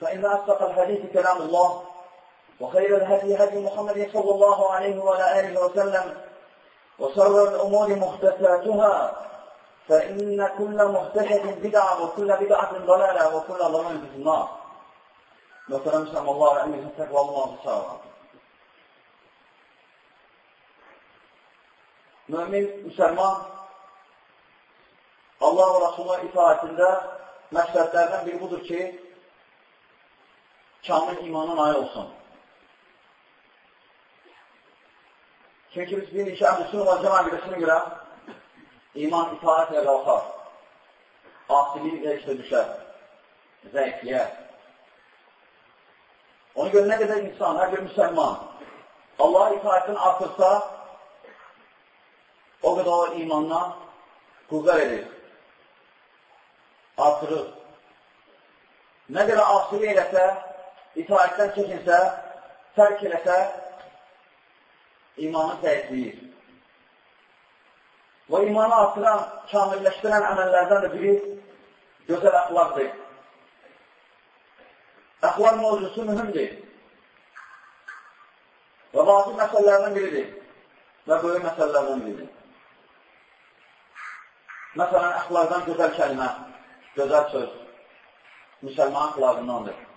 فإن أصدق الحديث كلام الله وخير الهدي هدي محمد صلى الله عليه وعلى آله وسلم وشر الأمور محدثاتها فإن كل محدثة بدعة وكل بدعة ضلالة وكل ضلالة في النار. مثلا سمى الله عليه تقوى الله سوا Mümin, müsəlman Allah və Rasuluna itaətində məqsədlərdən biri budur ki, kamil imana nail olsun. Çünki biz bilirik ki, əhlüsün və cəmə qidəsinə görə iman itaət ilə qalxar. Asilik ilə işlə düşər. Zəifliyə. Ona görə nə qədər insan, hər bir müsəlman Allah itaətini artırsa, o qədər o imandan qüvvət edir. Artırır. Nə qədər asilik eləsə, itaətdən çəkinsə, tərk eləsə, imanı zəifləyir. Və imanı artıran, kamilləşdirən əməllərdən də biri gözəl əxlaqdır. Əxlaq mövzusu mühümdir. Və vacib məsələlərdən biridir. Və böyük məsələlərdən biridir. Məsələn, əxlaqdan gözəl kəlmə, gözəl söz, müsəlman əxlaqındandır.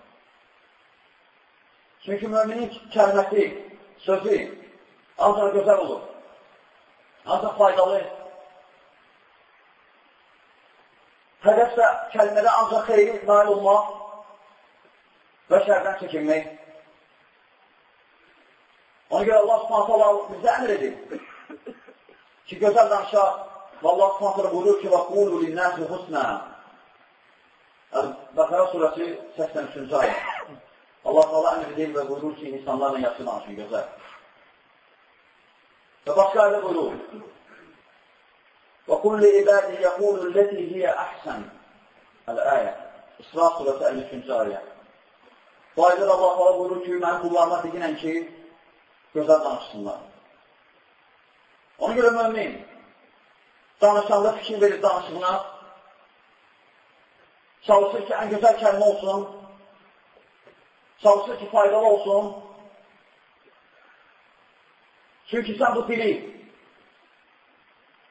Çünki müminin kəlməsi, sözü ancaq gözəl olur, ancaq faydalı. Hədəfsə kəlmədə ancaq xeyri nail olmaq və şərdən çəkinmək. Ona görə Allah subhanət bizə əmr edir ki, gözəl danışaq və Allah subhanət buyurur ki, və qulu linnəsi husnə. Bəqərə surəsi 83-cü ayət. Allah Allah əmr edir və buyurur ki, insanlarla yaxşı danışın, gözəl. Və başqa ayda buyurur. وَقُلِّ عِبَادِ يَقُولُ الَّتِي هِيَ أَحْسَنِ Əl-əyə. İsra surəsi 53-cü ayə. Bu ayda da Allah Allah buyurur ki, mənim qullarıma deyinən ki, gözəl danışsınlar. Ona görə mümin, danışanda fikir verir danışığına, çalışır ki, ən gözəl kəlmə olsun, çalışır ki, faydalı olsun. Çünki sən bu dili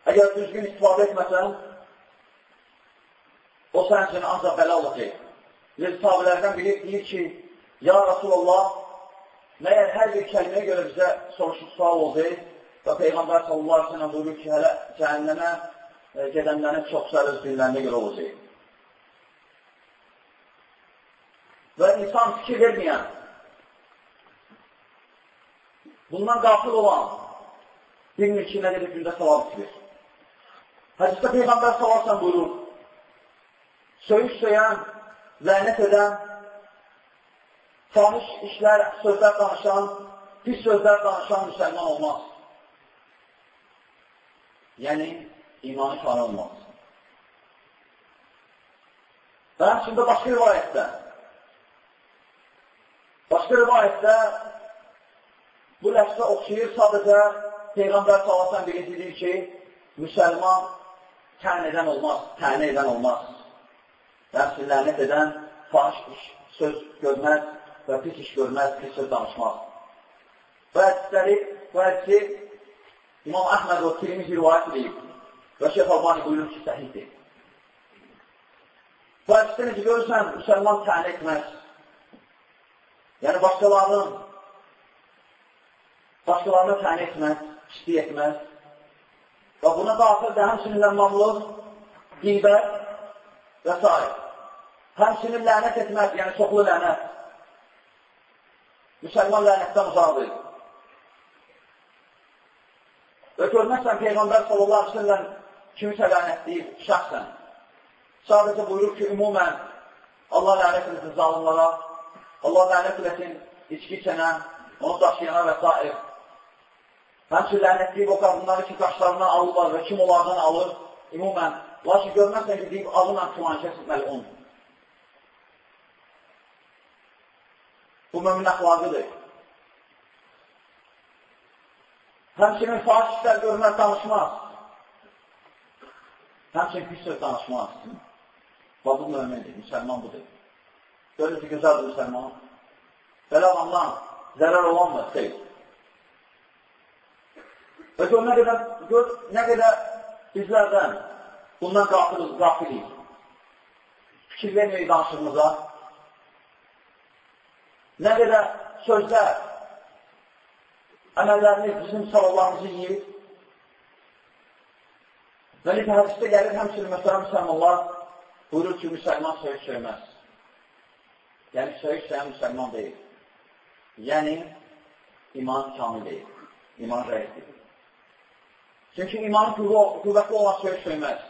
əgər düzgün istifadə etməsən, o sənin üçün ancaq bələ olacaq. Biz sahabilərdən biri deyir ki, Ya Rasulallah, məyər hər bir kəlməyə görə bizə soruşuq sual olacaq və Peyğəmbər sallallahu aleyhi ve sellem buyurur ki, hələ cəhənnəmə e, gedənlərin çox sayı öz dinlərinə görə olacaq. Və insan fikir verməyən, bundan qafil olan bilmir ki, nə qədər gündə savab itirir. Hədisdə Peyğəmbər sallallahu buyurur, söyüş söyən, lənət edən, fahiş işlər, sözlər danışan, pis sözlər danışan müsəlman olmaz. Yəni, imanı şanı olmaz. Və həmçində başqa rivayətdə, başqa rivayətdə bu ləfsə oxşayır sadəcə Peyğəmbər salasən bildirir ki, müsəlman tən edən olmaz, tənə edən olmaz. Nəfsi lənət edən, fahiş iş, söz görməz və pis iş görməz, pis söz danışmaz. Bu hədisləri, bu hədisi İmam Əhməd və Tirmizi rivayət edib və Şeyh Albani buyurur ki, səhiddir. Bu hədisdə necə görürsən, müsəlman tənə etməz. Yəni, başqalarının başqalarına təni etməz, pislik etməz. Və buna daxildə həmçinin məmmamlıq, qeybət və s. Həmçinin lənət etməz, yəni çoxlu lənət. Müsəlman lənətdən uzaqdır. Və görməzsən Peyğəmbər sallallahu aleyhi ve sellem kimisə lənətləyib şəxsən. Sadəcə buyurur ki, ümumən Allah lənət eləsin zalimlara, Allah lənət eləsin içki içənə, onu daşıyana və s. Həmçin lənətləyib o qadınları ki, qaşlarından alırlar və kim onlardan alır, ümumən. Lakin görməzsən ki, deyib, adına filan kəs məlun. Bu mümin əxlaqıdır. Həmçinin faşistlər görmək danışmaz. Həmçinin pis söz danışmaz. Və bu mümindir, müsəlman budur. Görür ki, gözəldir müsəlman. Belə adamdan zərər olanmır, xeyr. Və gör, nə qədər, gör, nə qədər bizlərdən bundan qafilıq, qafilik. Fikir verməyi danışığımıza. Nə qədər sözlər, əməlləriniz bizim savablarımızı yiyir. Və necə hədisdə gəlir, həmçinin məsələn müsəlmanlar buyurur ki, müsəlman söyüş söyməz. Yəni, söyüş söyləyən müsəlman deyil. Yəni, iman kamil deyil. İman rəyətdir. Çünki imanın qüvvətli olan söyüş söyməz.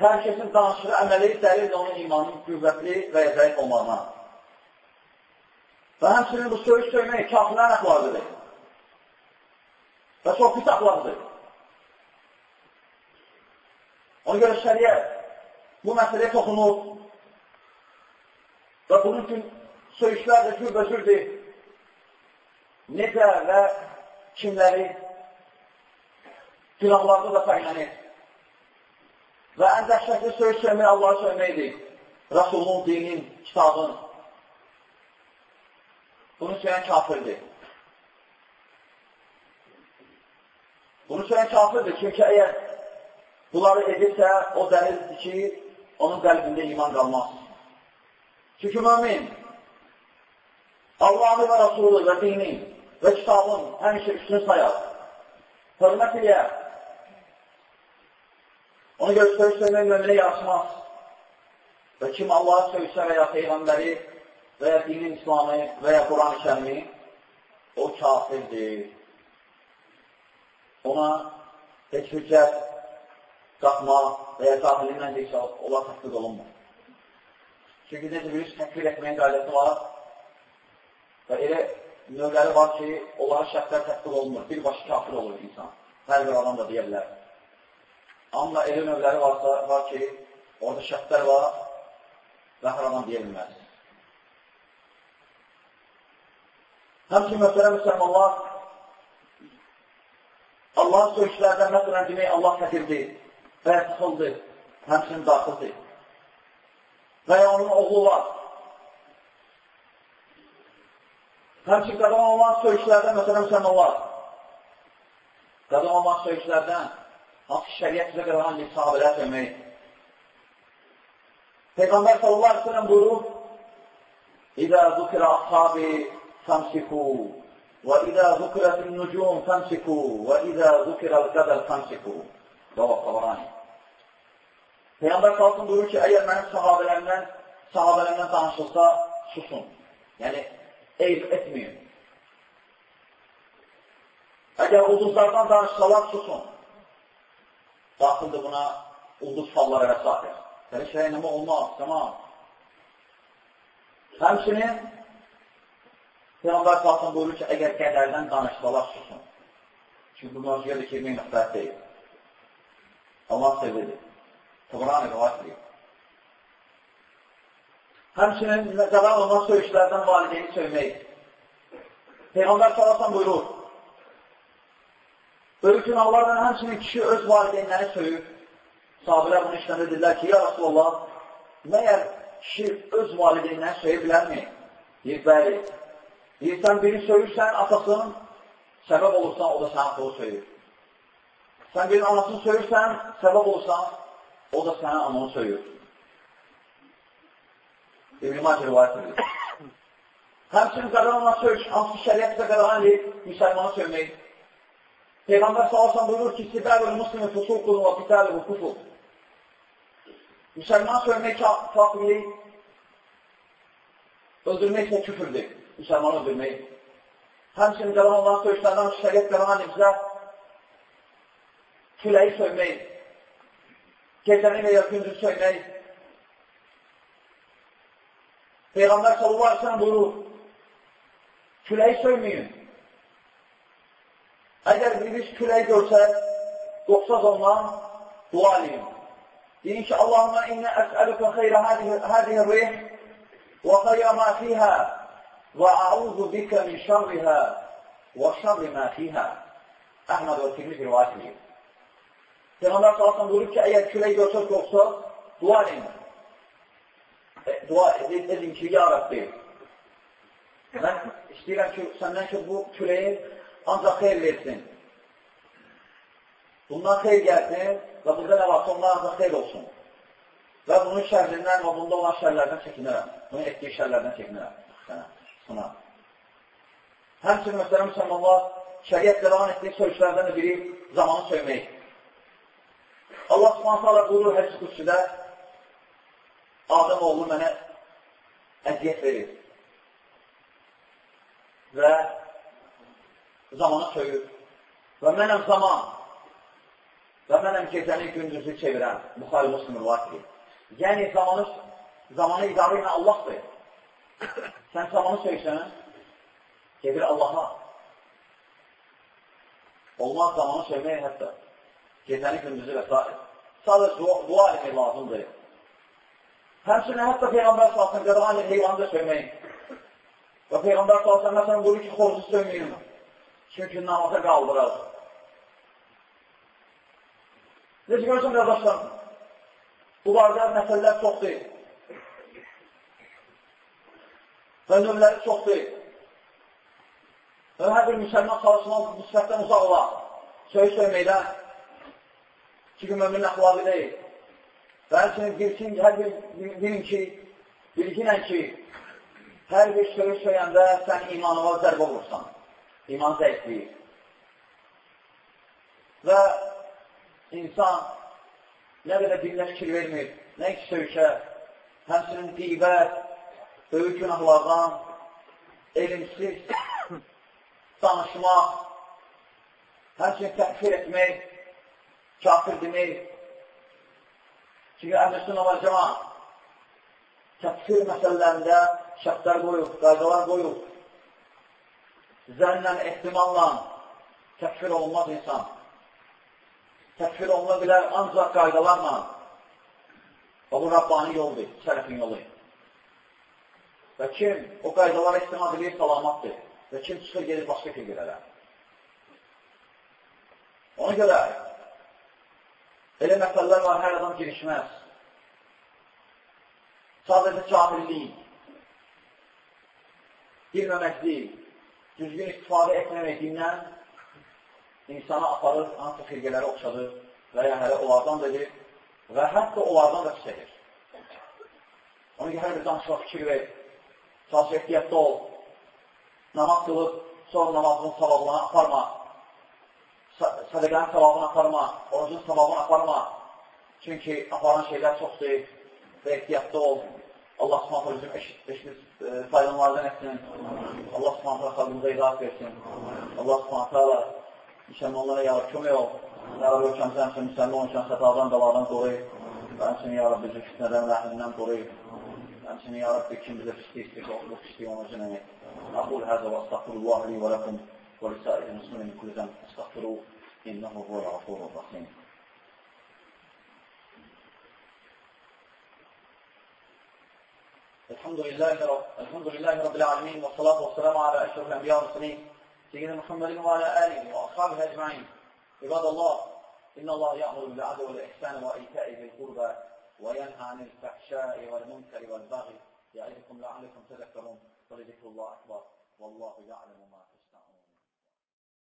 Hər kəsin danışığı əməli dəlil onun imanın qüvvətli və zəif olmağına. Və həmçinin bu söyüş söymək kafirlərin əxlaqıdır. Və çox pis əxlaqdır. Ona görə şəriət bu məsələyə toxunur və bunun üçün söyüşlər də cürbəcürdür. Necə və kimləri günahlarda da fərqlənir. Və ən dəhşətli söyüş söymək Allah'a söyməkdir. Rasulun dinin, kitabın, Bunu söyləyən kafirdir. Bunu söyləyən kafirdir. Çünki əgər bunları edirsə, o dəlildir ki, onun qəlbində iman qalmaz. Çünki mümin Allahı və Rasulü və dinin və kitabın həmişə üstünü sayar. Hörmət eləyər. Ona görə söz söymək müminə yarışmaz. Və kim Allahı söysə və ya Peyğəmbəri və ya dinin İslamı və ya Quran-ı kərimi o kafirdir. Ona heç hüccət qalxma və ya cahilindən deyirsə, onlar təqdir olunmur. Çünki necə bir təkfir etməyin qaydası var və elə növləri var ki, onlara şərtlər təqdir olunmur. Birbaşı kafir olur insan. Hər bir adam da deyə bilər. Amma elə növləri varsa, var ki, orada şərtlər var və hər adam deyə bilməz. Həmçin, məsələ müsəlmanlar, Allah söyüşlərdən məsələn demək, Allah təqirdir və çıxıldı, həmçinin daxildir. Və ya onun oğlu var. Həmçin qadın olan söyüşlərdən, məsələn, sən olar. Qadın olan söyüşlərdən, hansı şəriyyət bizə qadın misabilət vermək. Peygamber sallallahu aleyhi ve sellem buyurur, İzə zükirə ashabi samsiku və izə zükirətin nücum samsiku və izə zükirəl qədər samsiku. Cavab Tabarani. Peyğəmbər salsın buyurur ki, əgər mənim sahabələrimdən, sahabələrimdən danışılsa, susun. Yəni, eyb etməyin. Əgər ulduzlardan danışsalar, susun. Daxildir buna ulduz falları və s. Belə şey nəmə olmaz, tamam. Həmçinin Peyğəmbər salsın buyurur ki, əgər qədərdən danışsalar susun. Çünki bu mövzuya kirmək müxtərt deyil. Allah sevilir. Tıbrani rivayət edir. Həmçinin qərar olmaz söyüşlərdən valideyni söymək. Peyğəmbər salasan buyurur. Böyle günahlardan həmçinin kişi öz valideynləri söyür. Sahabilər bunu işləndə dedilər ki, ya Rasulallah, məyər kişi öz valideynləri söyə bilərmi? Deyir, bəli. Deyirsən, biri söyürsən, atasın, səbəb olursan, o da sənə atılığı söyür. Sən birinin anasını söyürsən, səbəb olursan, o da sənə ananı söyür. İbn-i Macə rivayət edir. Həmçinin qadınla söyüş, hansı şəriət bizə qadağan edir, müsəlmanı söymək. Peyğəmbər salasan buyurur ki, Sibərül muslimi fusuqun və qitəli kufur. Müsəlman söymək kafirlik, öldürmək isə küfürdür. Müsəlmanı öldürmək. Həmçinin qalan olan söyüşlərdən şəriət qadağan edir bizə küləyi söymək, gecəni və ya gündüz söymək. Peyğəmbər sallallahu aleyhi ve sellem buyurur, küləyi söyməyin. Əgər biriniz küləyi görsək, qoxsaz ondan dua edin. Deyin ki, Allahümə innə əsəlükə xeyrə hədihi rih və xeyrə mə fiyhə və əuzu bikə min şərrihə və şərri mə fiyhə. Əhməd və Tirmiz rivayət edir. Peyğəmbər sallallahu buyurur ki, əgər külək görsəz qorxsa, dua edin. E, dua edin ki, ya Rabbi, mən istəyirəm ki, səndən ki, bu küləyin ancaq xeyr versin. Bundan xeyr gəlsin və burada nə varsa onlar ancaq xeyr olsun. Və bunun şərrindən və bunda olan şərlərdən çəkinirəm. Bunun etdiyi şərlərdən çəkinirəm. Sənə, sına. Həmçinin, məsələn, müsəlmanlar şəriət qəran etdiyi söyüşlərdən biri zamanı söymək. Allah subhanət hala buyurur hədis qüssüdə, Adəm oğlu mənə əziyyət verir və zamanı söyür və mənəm zaman və mənəm gecəni gündüzü çevirən Buxari Muslim rivayət Yəni, zamanı, zamanı idarə edən Allahdır. Sən zamanı söysən, gedir Allaha. Olmaz zamanı söyməyə hətta gecəni gündüzü və s. Sadəcə dua, dua etmək lazımdır. Həmçinin hətta Peyğəmbər salsın qadağan heyvanı da söymək. Və Peyğəmbər salsın məsələn buyurur ki, xoruzu söyməyin. Çünki namaza qaldırır. Necə görürsən, qardaşlar? Bu barədə məsələlər çoxdur. Və növləri çoxdur. Və hər bir müsəlman çalışmaq bu sifətdən uzaq olar. Söy söyməkdən Çünki mömin əxlaqı deyil. Və həmçinin bilsin, hər bir, bilin ki, bilginən ki, hər bir söz söyəndə sən imanına zərbə olursan. İman zəifliyir. Və insan nə qədər dilinə fikir vermir, nə ki söykə, həmçinin qeybət, böyük günahlardan, elimsiz danışmaq, həmçinin təkfir etmək, kafir demək. Çünki əhl-i var cəman təkfir məsələlərində şərtlər qoyub, qaydalar qoyub. Zənnlə, ehtimalla təkfir olunmaz insan. Təkfir oluna bilər ancaq qaydalarla. Və bu Rabbani yoldur, sələfin yolu. Və kim o qaydalara istimad edir, salamatdır. Və kim çıxır, gelir başqa fikirlərə. Ona görə Elə məsələlər var, hər adam girişməz. Sadəcə cahillik, bilməməklik, düzgün istifadə etməmək dindən insana aparır, hansı xirqələri oxşadır və ya hələ onlardan da edir və hətta onlardan da pis edir. Ona görə hər bir danışma fikir ver, çalış ehtiyatda ol, namaz qılıb, sonra namazının savabına aparma, sədəqənin savabını aparma, orucun savabını aparma. Çünki aparan şeylər çoxdur və ehtiyatda ol. Allah subhanətə bizim eşitmiş e, faydalardan etsin. Allah subhanətə xalqımıza idarət versin. Allah subhanətə müsəlmanlara yarab kömək ol. Yarab ölkəmizə həmçin müsəlman olkən xətadan, daladan qoruyur. Və həmçinin yarab bizi fitnədən, rəhmindən qoruyur. Həmçinin yarab kim bizə pislik istəyir, o pislik onu üçün. Aqul həzə və astaqfirullah li və ləkum. ولسائر المسلمين من كل ذنب استغفروه إنه هو الغفور الرحيم. الحمد لله رب الحمد لله رب العالمين والصلاة والسلام على أشرف الأنبياء والمرسلين سيدنا محمد وعلى آله وأصحابه أجمعين. عباد الله إن الله يأمر بالعدل والإحسان وإيتاء ذي القربى وينهى عن الفحشاء والمنكر والبغي يعظكم لعلكم تذكرون ولذكر الله أكبر والله يعلم ما